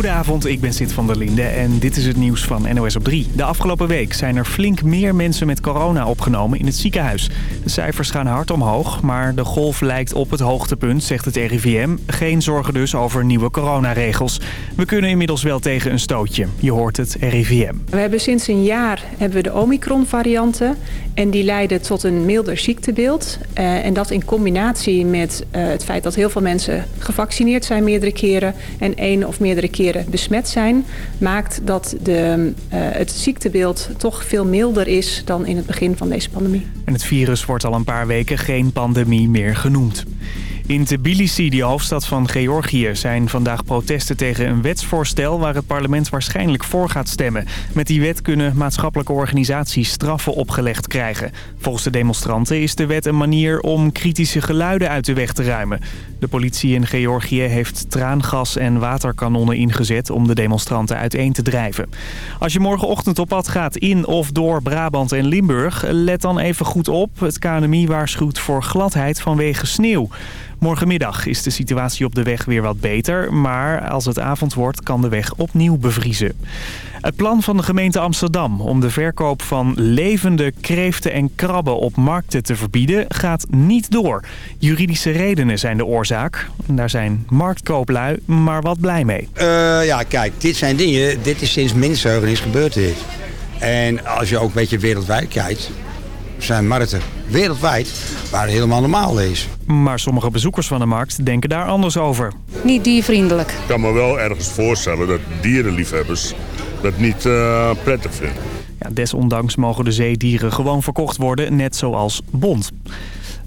Goedenavond, ik ben Sid van der Linde en dit is het nieuws van NOS op 3. De afgelopen week zijn er flink meer mensen met corona opgenomen in het ziekenhuis. De cijfers gaan hard omhoog, maar de golf lijkt op het hoogtepunt, zegt het RIVM. Geen zorgen dus over nieuwe coronaregels. We kunnen inmiddels wel tegen een stootje. Je hoort het RIVM. We hebben sinds een jaar hebben we de Omicron-varianten en die leiden tot een milder ziektebeeld. Uh, en dat in combinatie met uh, het feit dat heel veel mensen gevaccineerd zijn meerdere keren en één of meerdere keren besmet zijn, maakt dat de, uh, het ziektebeeld toch veel milder is dan in het begin van deze pandemie. En het virus wordt al een paar weken geen pandemie meer genoemd. In Tbilisi, de hoofdstad van Georgië, zijn vandaag protesten tegen een wetsvoorstel waar het parlement waarschijnlijk voor gaat stemmen. Met die wet kunnen maatschappelijke organisaties straffen opgelegd krijgen. Volgens de demonstranten is de wet een manier om kritische geluiden uit de weg te ruimen. De politie in Georgië heeft traangas en waterkanonnen ingezet om de demonstranten uiteen te drijven. Als je morgenochtend op pad gaat in of door Brabant en Limburg, let dan even goed op. Het KNMI waarschuwt voor gladheid vanwege sneeuw. Morgenmiddag is de situatie op de weg weer wat beter, maar als het avond wordt kan de weg opnieuw bevriezen. Het plan van de gemeente Amsterdam om de verkoop van levende kreeften en krabben op markten te verbieden gaat niet door. Juridische redenen zijn de oorzaak. Daar zijn marktkooplui maar wat blij mee. Uh, ja, kijk, dit zijn dingen, dit is sinds is gebeurd dit. En als je ook een beetje wereldwijd kijkt, zijn markten wereldwijd waar het helemaal normaal is. Maar sommige bezoekers van de markt denken daar anders over. Niet diervriendelijk. Ik kan me wel ergens voorstellen dat dierenliefhebbers dat niet uh, prettig vinden. Ja, desondanks mogen de zeedieren gewoon verkocht worden, net zoals bont.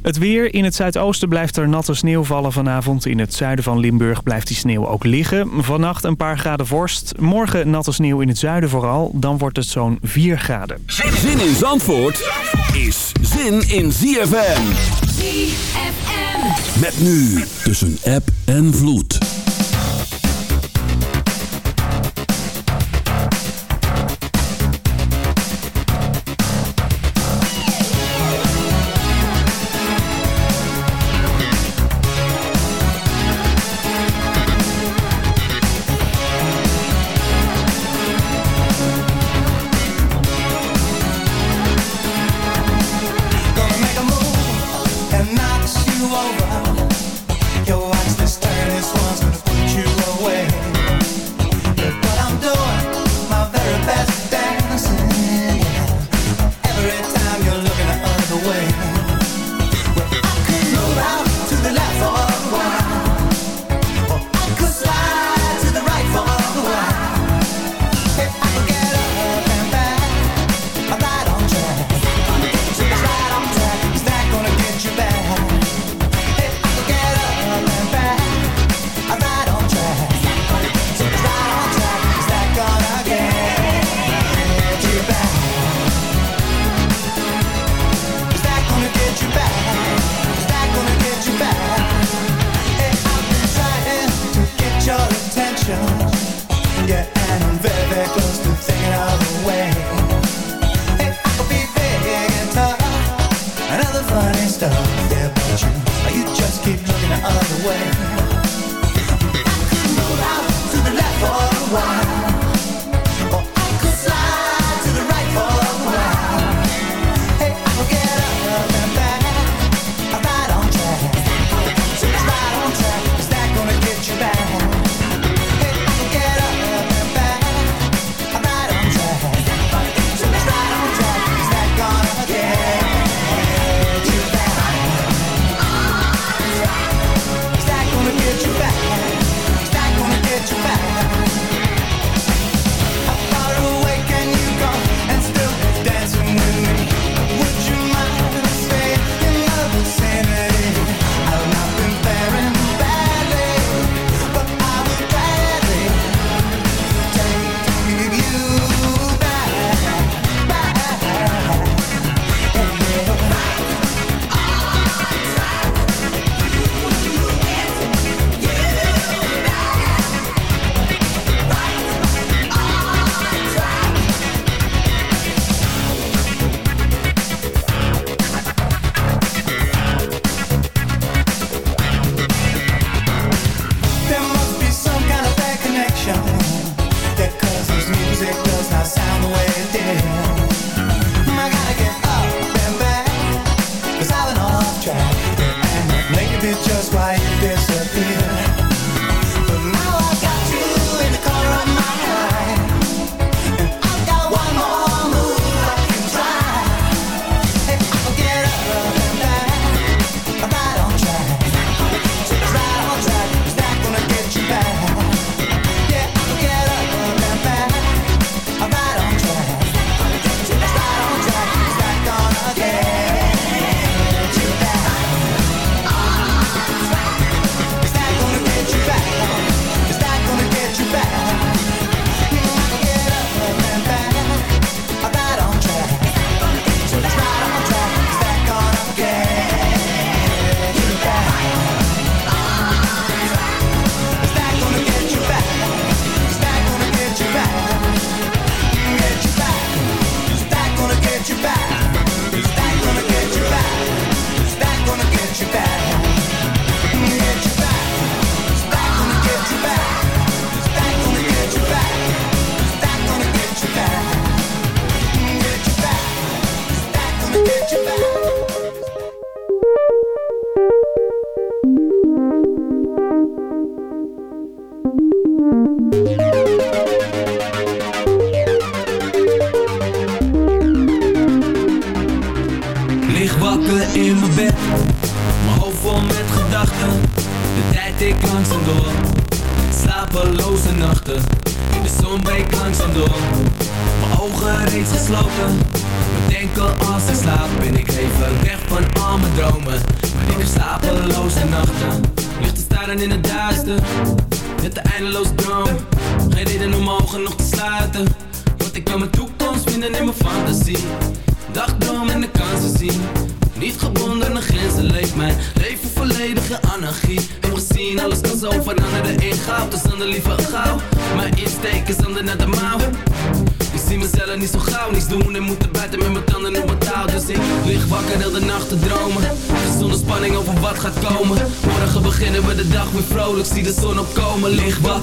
Het weer. In het zuidoosten blijft er natte sneeuw vallen vanavond. In het zuiden van Limburg blijft die sneeuw ook liggen. Vannacht een paar graden vorst. Morgen natte sneeuw in het zuiden vooral. Dan wordt het zo'n 4 graden. Zin in Zandvoort is zin in ZFM. ZFM. Met nu tussen app en vloed.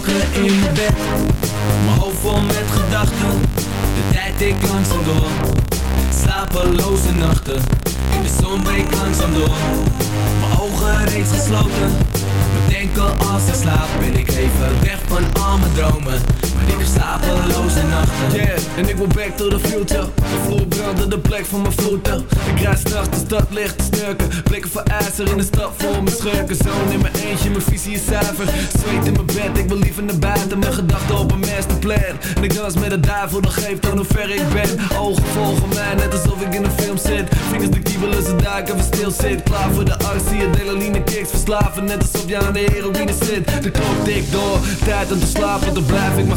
Wakker in mijn bed. Mijn hoofd vol met gedachten De tijd ik langzaam door. Slapeloze nachten In de zon breekt langzaam door. Mijn ogen reeds gesloten Bedenken als ik slaap Ben ik even weg van al mijn dromen ik heb slapeloze nachten Yeah, en ik wil back to the future. De de plek van mijn voeten. Ik rijd straks de stad licht te snurken. Blikken voor ijzer in de stad voor mijn schurken. Zoon in mijn eentje, mijn visie is zuiver. Zweet in mijn bed, ik wil liever naar buiten. Mijn gedachten op een masterplan. En ik dans met de duivel, dat geeft aan hoe ver ik ben. Ogen volgen mij, net alsof ik in een film zit. Vingers de kiebelen, ze daar even stil zit Klaar voor de je delaline kicks. Verslaven, net alsof je aan de heroïne zit. De klok tikt door, tijd om te slapen Dan blijf ik maar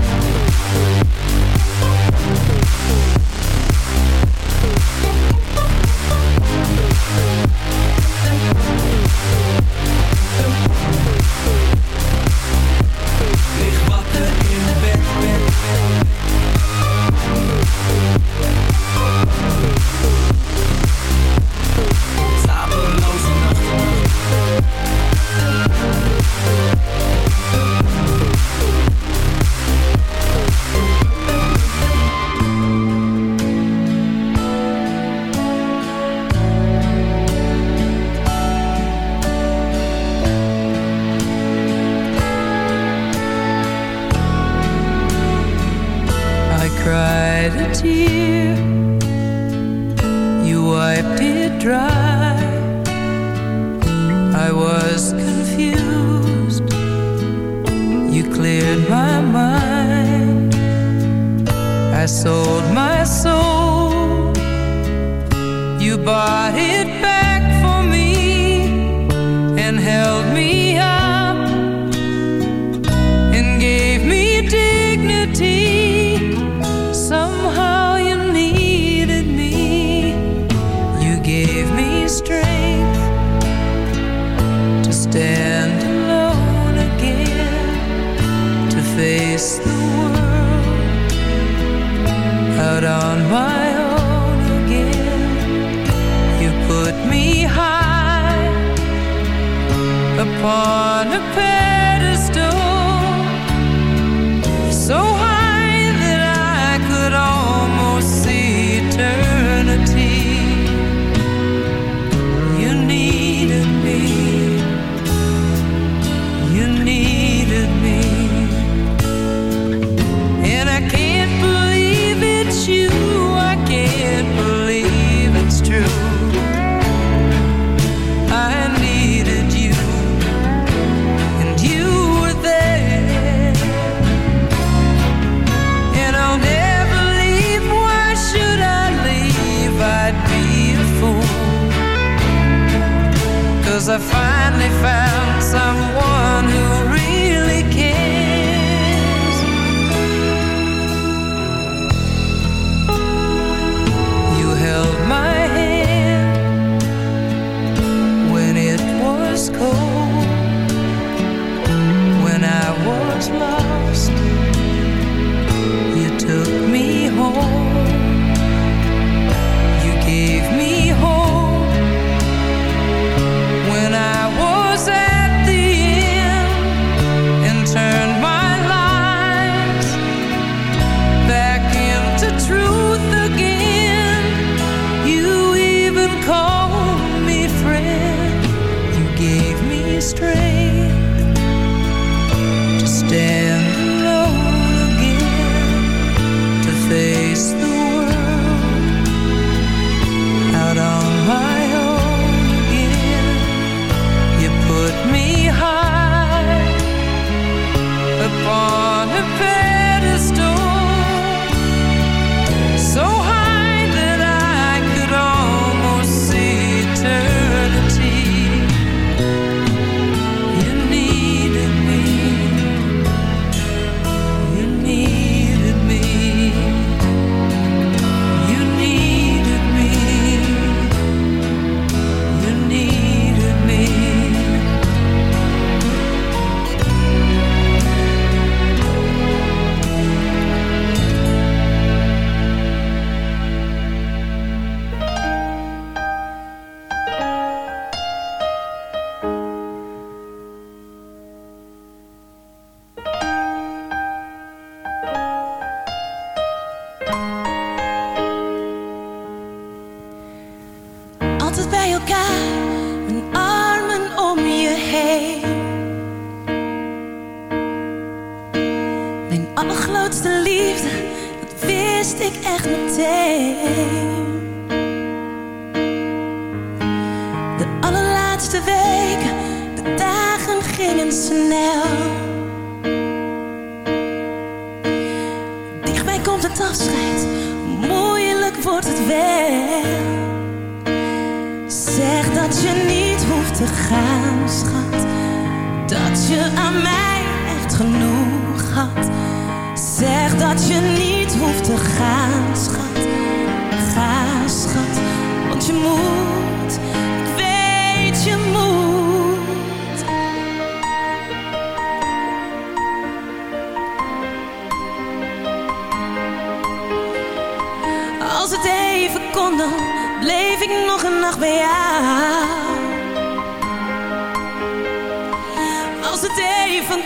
Cause I finally found someone who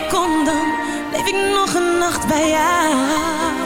Kom dan, leef ik nog een nacht bij jou.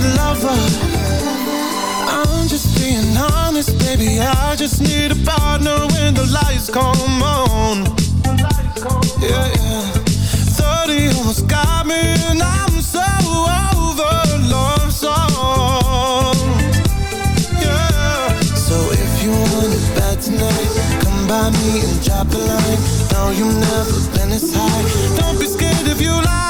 Need a lover. I'm just being honest, baby. I just need a partner when the lights come on. Yeah, yeah. 30 almost got me, and I'm so over love song. Yeah. So if you want it bad tonight, come by me and drop a line. No, you've never been this high. Don't be scared if you like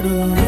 do do do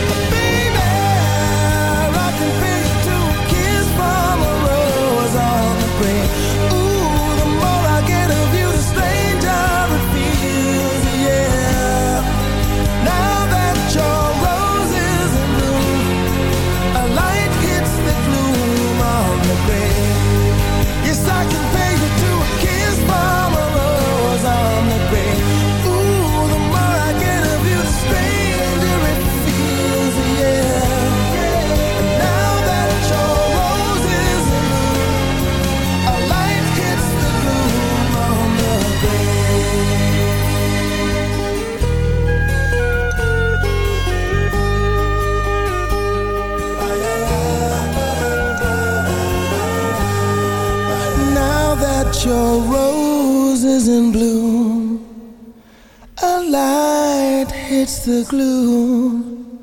it's the glue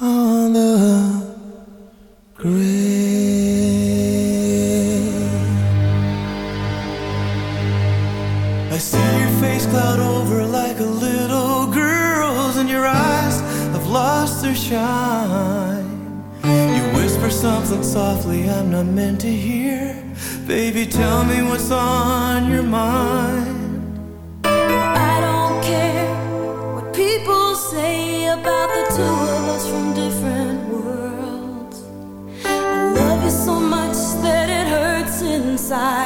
on the grave. I see your face cloud over like a little girl's, and your eyes have lost their shine. You whisper something softly I'm not meant to hear. Baby, tell me what's on. side.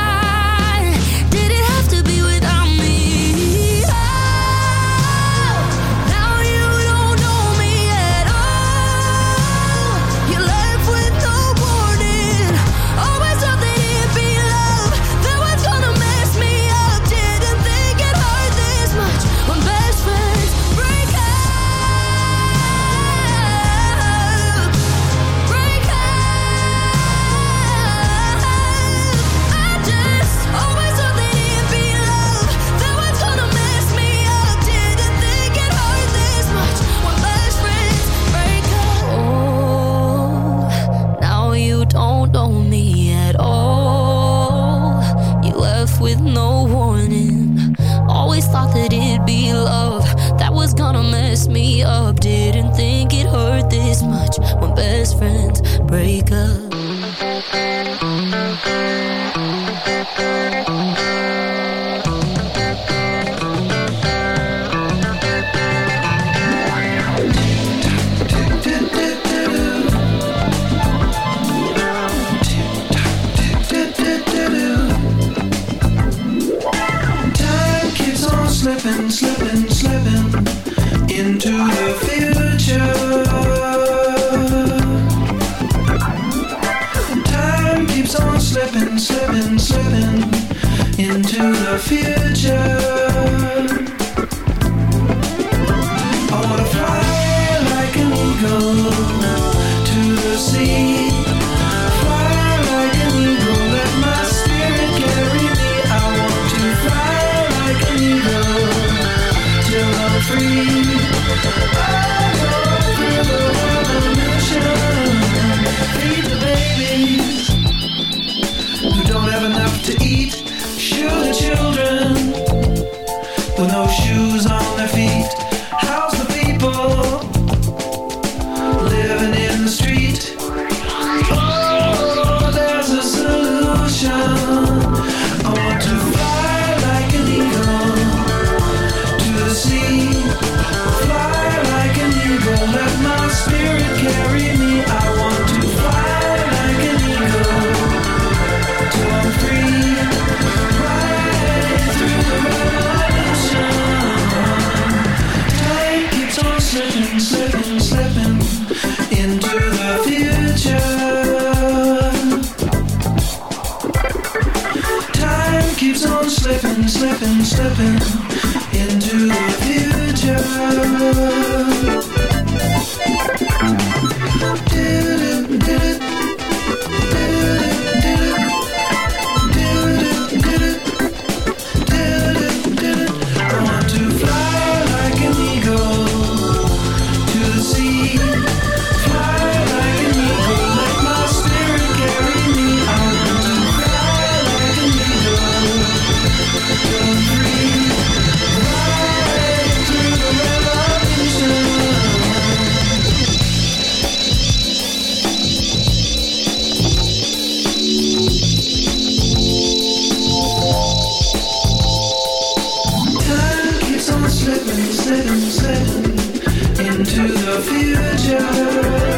picture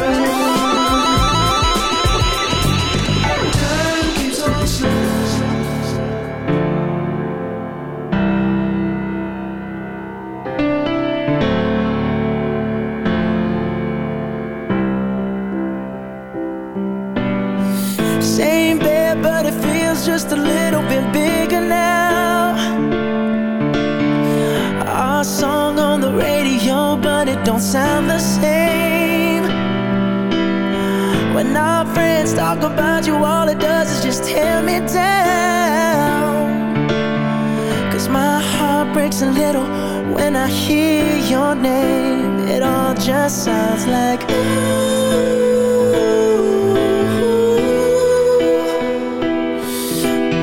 middle when I hear your name. It all just sounds like ooh.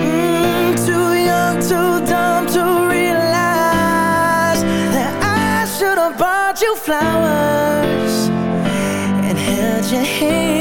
Mm, too young, too dumb to realize that I should have bought you flowers and held your hand.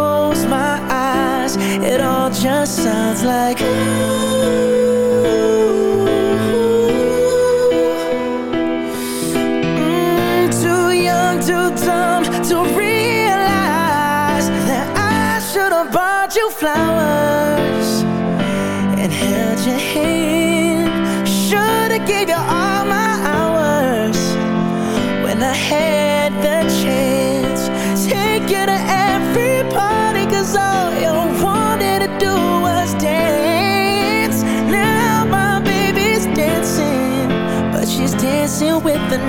my eyes It all just sounds like ooh.